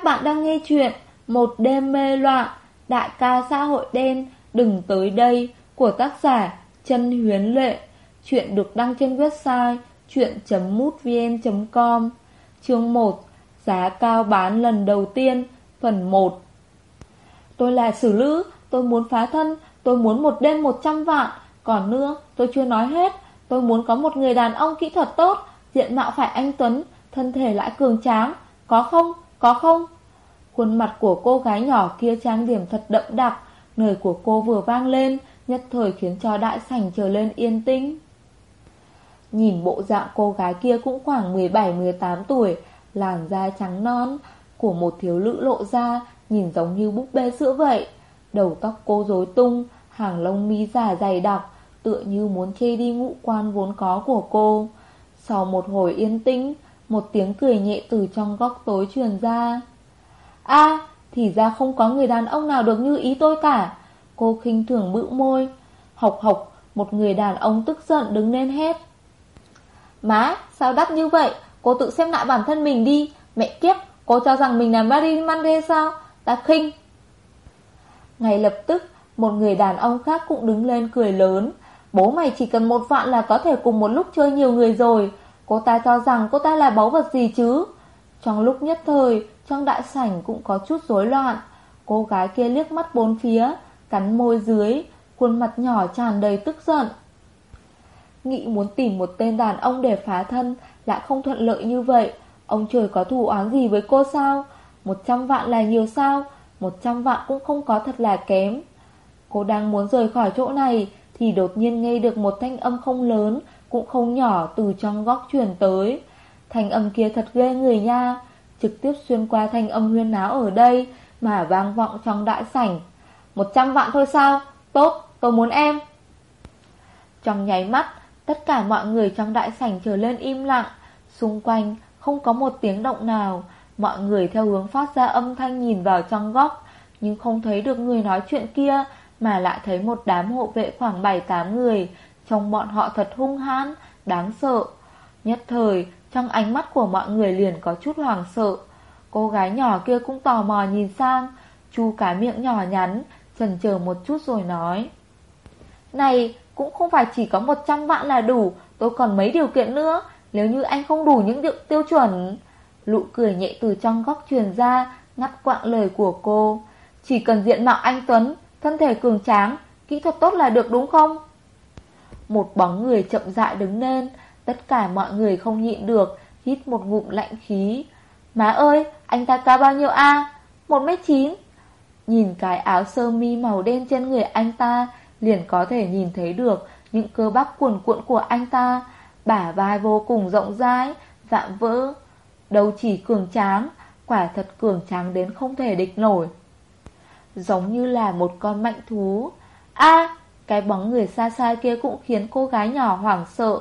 Các bạn đang nghe chuyện Một đêm mê loạn, Đại ca xã hội đen, Đừng tới đây Của tác giả Chân Huyến Lệ. Chuyện được đăng trên website chuyện.mútvn.com Chương 1 Giá cao bán lần đầu tiên, Phần 1 Tôi là xử lữ, Tôi muốn phá thân, Tôi muốn một đêm 100 vạn. Còn nữa, tôi chưa nói hết, Tôi muốn có một người đàn ông kỹ thuật tốt, Diện mạo phải anh Tuấn, Thân thể lại cường tráng, Có không? Có không? Khuôn mặt của cô gái nhỏ kia trang điểm thật đậm đặc. Lời của cô vừa vang lên, Nhất thời khiến cho đại sảnh trở lên yên tĩnh. Nhìn bộ dạng cô gái kia cũng khoảng 17-18 tuổi, Làn da trắng non Của một thiếu nữ lộ ra, Nhìn giống như búp bê sữa vậy. Đầu tóc cô rối tung, Hàng lông mi giả dày đặc, Tựa như muốn chê đi ngũ quan vốn có của cô. Sau một hồi yên tĩnh một tiếng cười nhẹ từ trong góc tối truyền ra. A, thì ra không có người đàn ông nào được như ý tôi cả. Cô khinh thường bự môi. Học học, Một người đàn ông tức giận đứng lên hét. Má, sao đắt như vậy? Cô tự xem lại bản thân mình đi. Mẹ kiếp, Cô cho rằng mình là Marilyn Monroe sao? Ta khinh. Ngay lập tức, Một người đàn ông khác cũng đứng lên cười lớn. Bố mày chỉ cần một vạn là có thể cùng một lúc chơi nhiều người rồi. Cô ta cho rằng cô ta là báu vật gì chứ? Trong lúc nhất thời, Trong đại sảnh cũng có chút rối loạn. Cô gái kia liếc mắt bốn phía, Cắn môi dưới, Khuôn mặt nhỏ tràn đầy tức giận. Nghĩ muốn tìm một tên đàn ông để phá thân, Lại không thuận lợi như vậy. Ông trời có thù oán gì với cô sao? Một trăm vạn là nhiều sao? Một trăm vạn cũng không có thật là kém. Cô đang muốn rời khỏi chỗ này, Thì đột nhiên nghe được một thanh âm không lớn cũng không nhỏ từ trong góc truyền tới. Thanh âm kia thật ghê người nha. Trực tiếp xuyên qua thanh âm huyên náo ở đây Mà vang vọng trong đại sảnh. Một trăm vạn thôi sao? Tốt, tôi muốn em. Trong nháy mắt, Tất cả mọi người trong đại sảnh trở lên im lặng. Xung quanh, không có một tiếng động nào. Mọi người theo hướng phát ra âm thanh nhìn vào trong góc, Nhưng không thấy được người nói chuyện kia, Mà lại thấy một đám hộ vệ khoảng 7-8 người Trông bọn họ thật hung hãn, Đáng sợ. Nhất thời, trong ánh mắt của mọi người liền có chút hoàng sợ. Cô gái nhỏ kia cũng tò mò nhìn sang, Chu cái miệng nhỏ nhắn, Chần chờ một chút rồi nói. Này, cũng không phải chỉ có 100 vạn là đủ, Tôi còn mấy điều kiện nữa, Nếu như anh không đủ những điều tiêu chuẩn. Lụ cười nhẹ từ trong góc truyền ra, Ngắt quạng lời của cô. Chỉ cần diện mạo anh Tuấn, Thân thể cường tráng, Kỹ thuật tốt là được đúng không? Một bóng người chậm rãi đứng lên Tất cả mọi người không nhịn được Hít một ngụm lạnh khí Má ơi anh ta cao bao nhiêu a Một mét chín Nhìn cái áo sơ mi màu đen trên người anh ta liền có thể nhìn thấy được những cơ bắp cuồn cuộn của anh ta, bả vai vô cùng rộng rãi, vạm vỡ. Đâu chỉ cường tráng, quả thật cường tráng đến không thể địch nổi. Giống như là một con mạnh thú. a cái bóng người xa xa kia cũng khiến cô gái nhỏ hoảng sợ.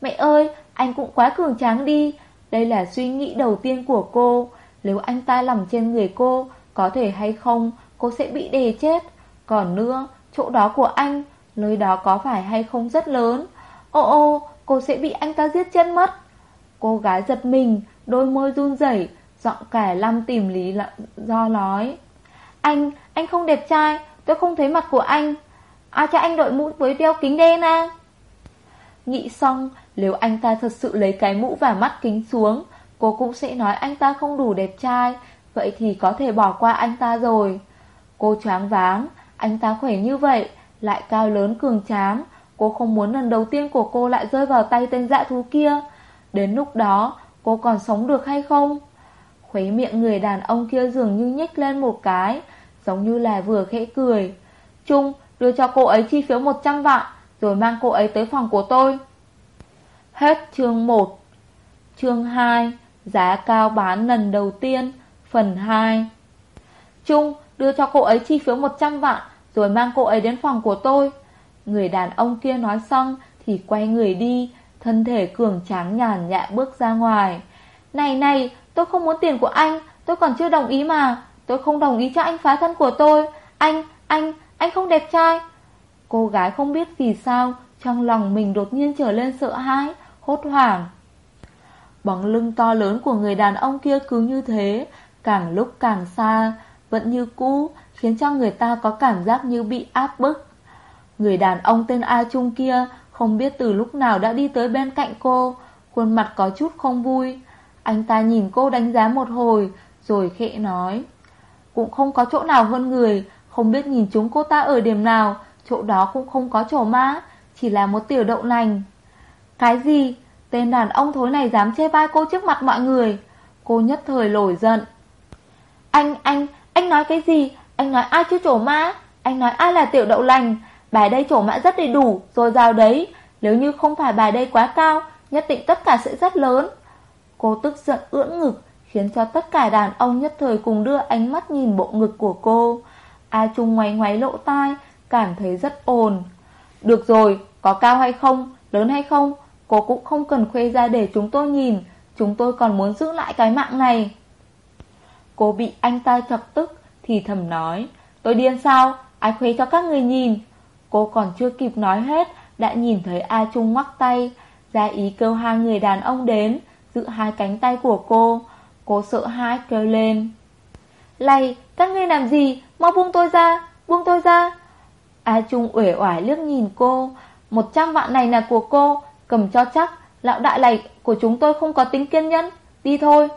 Mẹ ơi, anh cũng quá cường tráng đi. Đây là suy nghĩ đầu tiên của cô. Nếu anh ta nằm trên người cô, có thể hay không, cô sẽ bị đè chết. Còn nữa, Chỗ đó của anh Nơi đó có phải hay không rất lớn Ô ô cô sẽ bị anh ta giết chết mất Cô gái giật mình Đôi môi run rẩy Giọng cả lăm tìm lý do nói Anh, anh không đẹp trai Tôi không thấy mặt của anh Ai cho anh đội mũ với đeo kính đen à Nghĩ xong Nếu anh ta thật sự lấy cái mũ và mắt kính xuống Cô cũng sẽ nói anh ta không đủ đẹp trai Vậy thì có thể bỏ qua anh ta rồi Cô choáng váng anh ta khỏe như vậy, lại cao lớn cường tráng, cô không muốn lần đầu tiên của cô lại rơi vào tay tên dã thú kia. Đến lúc đó, cô còn sống được hay không? Khuấy miệng người đàn ông kia dường như nhếch lên một cái, giống như là vừa khẽ cười. Trung, đưa cho cô ấy chi phiếu 100 vạn, rồi mang cô ấy tới phòng của tôi. Hết chương 1 Chương 2 Giá cao bán lần đầu tiên Phần 2 Trung đưa cho cô ấy chi phiếu 100 vạn rồi mang cô ấy đến phòng của tôi. Người đàn ông kia nói xong thì quay người đi, thân thể cường tráng nhàn nhã bước ra ngoài. Này này, tôi không muốn tiền của anh, tôi còn chưa đồng ý mà. Tôi không đồng ý cho anh phá thân của tôi. Anh, anh, anh không đẹp trai. Cô gái không biết vì sao, trong lòng mình đột nhiên trở lên sợ hãi, hốt hoảng. Bóng lưng to lớn của người đàn ông kia cứ như thế, càng lúc càng xa, vẫn như cũ, khiến cho người ta có cảm giác như bị áp bức. Người đàn ông tên A Trung kia không biết từ lúc nào đã đi tới bên cạnh cô, khuôn mặt có chút không vui. Anh ta nhìn cô đánh giá một hồi, rồi khẽ nói. Cũng không có chỗ nào hơn người, không biết nhìn chúng cô ta ở điểm nào, chỗ đó cũng không có chỗ mã, chỉ là một tiểu đậu nành. Cái gì? Tên đàn ông thối này dám chê bai cô trước mặt mọi người. Cô nhất thời nổi giận. Anh, anh, anh nói cái gì? Anh nói ai chứ chỗ mã? Anh nói ai là tiểu đậu lành? Bài đây chỗ mã rất đầy đủ, rồi rào đấy. Nếu như không phải bài đây quá cao, nhất định tất cả sẽ rất lớn. Cô tức giận ưỡn ngực, khiến cho tất cả đàn ông nhất thời cùng đưa ánh mắt nhìn bộ ngực của cô. A Trung ngoáy ngoáy lỗ tai, cảm thấy rất ồn. Được rồi, có cao hay không, lớn hay không, cô cũng không cần khuê ra để chúng tôi nhìn, chúng tôi còn muốn giữ lại cái mạng này. Cô bị anh ta chọc tức, thì thầm nói, tôi điên sao, ai khuê cho các người nhìn. Cô còn chưa kịp nói hết, đã nhìn thấy A Trung ngoắc tay, ra ý kêu hai người đàn ông đến, giữ hai cánh tay của cô. Cô sợ hãi kêu lên. Lầy, các ngươi làm gì? Mau buông tôi ra, buông tôi ra. A Trung uể oải liếc nhìn cô. Một trăm vạn này là của cô, cầm cho chắc. Lão đại này của chúng tôi không có tính kiên nhẫn. Đi thôi.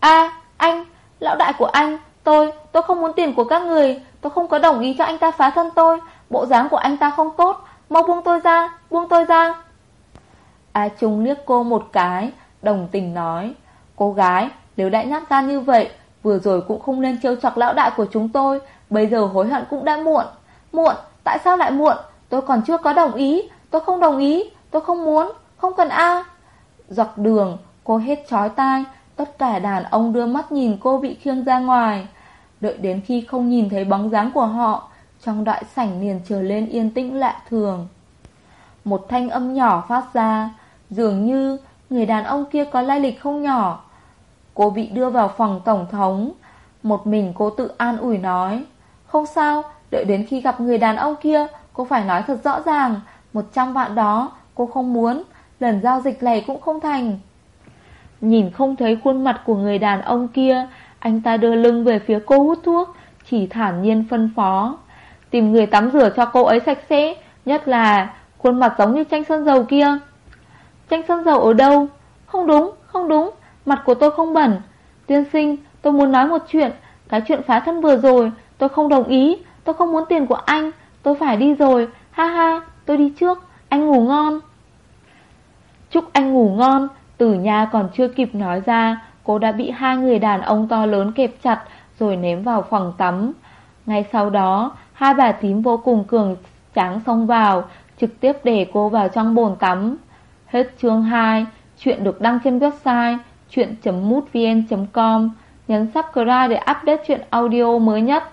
A, anh, lão đại của anh, tôi, tôi không muốn tiền của các người. Tôi không có đồng ý cho anh ta phá thân tôi. Bộ dáng của anh ta không tốt. Mau buông tôi ra, buông tôi ra. A Trung liếc cô một cái, đồng tình nói. Cô gái, nếu đã nhát gan như vậy, vừa rồi cũng không nên trêu chọc lão đại của chúng tôi, bây giờ hối hận cũng đã muộn. Muộn, tại sao lại muộn? Tôi còn chưa có đồng ý, tôi không đồng ý, tôi không muốn, không cần A. Dọc đường, cô hết chói tai, tất cả đàn ông đưa mắt nhìn cô bị khiêng ra ngoài. Đợi đến khi không nhìn thấy bóng dáng của họ, trong đại sảnh liền trở lên yên tĩnh lạ thường. Một thanh âm nhỏ phát ra, dường như người đàn ông kia có lai lịch không nhỏ. Cô bị đưa vào phòng tổng thống, một mình cô tự an ủi nói, không sao, đợi đến khi gặp người đàn ông kia, cô phải nói thật rõ ràng, một trăm vạn đó, cô không muốn, lần giao dịch này cũng không thành. Nhìn không thấy khuôn mặt của người đàn ông kia, anh ta đưa lưng về phía cô hút thuốc, chỉ thản nhiên phân phó. Tìm người tắm rửa cho cô ấy sạch sẽ, nhất là khuôn mặt giống như tranh sơn dầu kia. Tranh sơn dầu ở đâu? Không đúng, không đúng, mặt của tôi không bẩn. Tiên sinh, tôi muốn nói một chuyện, cái chuyện phá thân vừa rồi, tôi không đồng ý, tôi không muốn tiền của anh, tôi phải đi rồi, ha ha, tôi đi trước, anh ngủ ngon. Chúc anh ngủ ngon, tử nhà còn chưa kịp nói ra, cô đã bị hai người đàn ông to lớn kẹp chặt rồi ném vào phòng tắm. Ngay sau đó, hai bà tím vô cùng cường tráng xông vào, trực tiếp để cô vào trong bồn tắm. Hết chương 2, chuyện được đăng trên website chuyện.mútvn.com. Nhấn subscribe để update chuyện audio mới nhất.